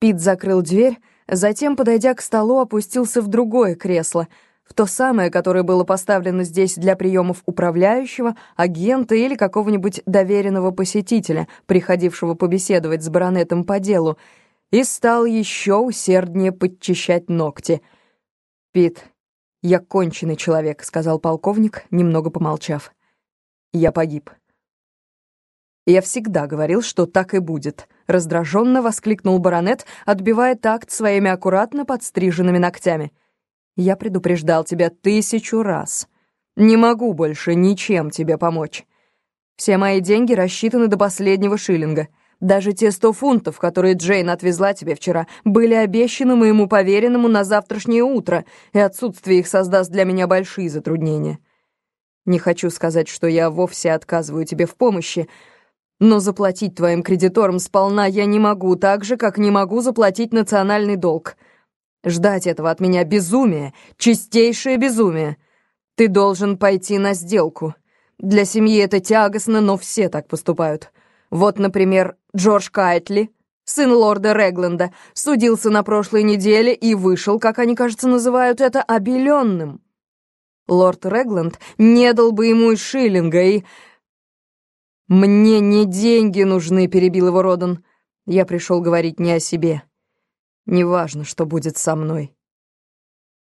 Пит закрыл дверь, затем, подойдя к столу, опустился в другое кресло, в то самое, которое было поставлено здесь для приемов управляющего, агента или какого-нибудь доверенного посетителя, приходившего побеседовать с баронетом по делу, и стал еще усерднее подчищать ногти. «Пит, я конченый человек», — сказал полковник, немного помолчав. «Я погиб». «Я всегда говорил, что так и будет», — раздраженно воскликнул баронет, отбивая такт своими аккуратно подстриженными ногтями. «Я предупреждал тебя тысячу раз. Не могу больше ничем тебе помочь. Все мои деньги рассчитаны до последнего шиллинга. Даже те сто фунтов, которые Джейн отвезла тебе вчера, были обещаны моему поверенному на завтрашнее утро, и отсутствие их создаст для меня большие затруднения. Не хочу сказать, что я вовсе отказываю тебе в помощи, — но заплатить твоим кредиторам сполна я не могу, так же, как не могу заплатить национальный долг. Ждать этого от меня безумие, чистейшее безумие. Ты должен пойти на сделку. Для семьи это тягостно, но все так поступают. Вот, например, Джордж Кайтли, сын лорда Регленда, судился на прошлой неделе и вышел, как они, кажется, называют это, обеленным. Лорд Регленд не дал бы ему и шиллинга, и «Мне не деньги нужны», — перебил его Родан. «Я пришел говорить не о себе. Неважно, что будет со мной».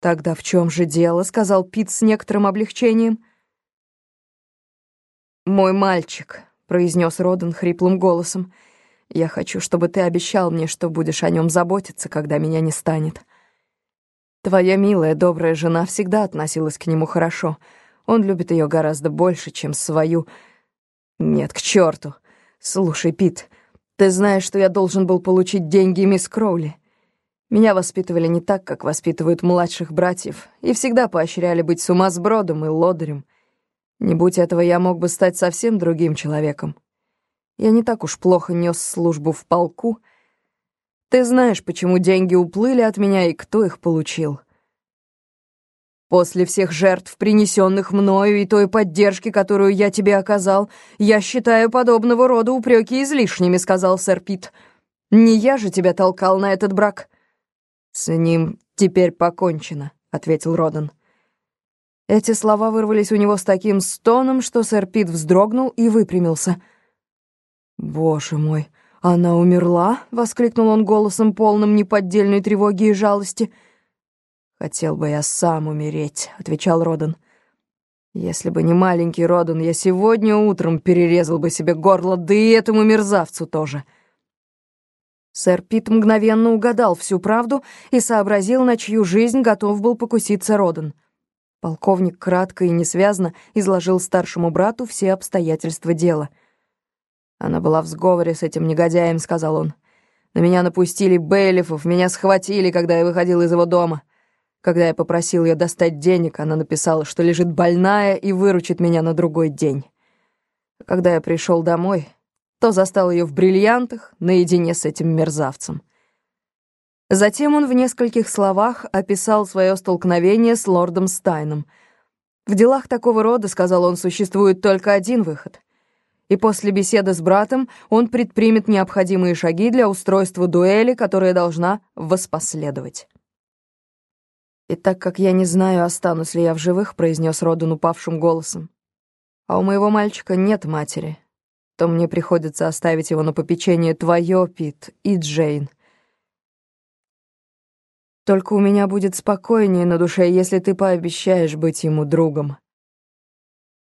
«Тогда в чем же дело?» — сказал Пит с некоторым облегчением. «Мой мальчик», — произнес Родан хриплым голосом. «Я хочу, чтобы ты обещал мне, что будешь о нем заботиться, когда меня не станет. Твоя милая, добрая жена всегда относилась к нему хорошо. Он любит ее гораздо больше, чем свою...» «Нет, к черту. Слушай, Пит, ты знаешь, что я должен был получить деньги мисс Кроули. Меня воспитывали не так, как воспитывают младших братьев, и всегда поощряли быть сумасбродом и лодырем. Не будь этого, я мог бы стать совсем другим человеком. Я не так уж плохо нес службу в полку. Ты знаешь, почему деньги уплыли от меня и кто их получил. После всех жертв, принесенных мною, и той поддержки, которую я тебе оказал, я считаю подобного рода упреки излишними», — сказал сэр Пит. «Не я же тебя толкал на этот брак». «С ним теперь покончено», — ответил Родан. Эти слова вырвались у него с таким стоном, что сэр Пит вздрогнул и выпрямился. «Боже мой, она умерла?» — воскликнул он голосом, полным неподдельной тревоги и жалости — «Хотел бы я сам умереть», — отвечал Родан. «Если бы не маленький Родан, я сегодня утром перерезал бы себе горло, да и этому мерзавцу тоже». Сэр Пит мгновенно угадал всю правду и сообразил, на чью жизнь готов был покуситься Родан. Полковник кратко и несвязно изложил старшему брату все обстоятельства дела. «Она была в сговоре с этим негодяем», — сказал он. «На меня напустили бейлифов, меня схватили, когда я выходил из его дома». Когда я попросил ее достать денег, она написала, что лежит больная и выручит меня на другой день. Когда я пришел домой, то застал ее в бриллиантах наедине с этим мерзавцем. Затем он в нескольких словах описал свое столкновение с лордом Стайном. В делах такого рода, сказал он, существует только один выход. И после беседы с братом он предпримет необходимые шаги для устройства дуэли, которая должна воспоследовать. «И так как я не знаю, останусь ли я в живых», — произнес Родан упавшим голосом, «а у моего мальчика нет матери, то мне приходится оставить его на попечение твое, Пит, и Джейн. Только у меня будет спокойнее на душе, если ты пообещаешь быть ему другом».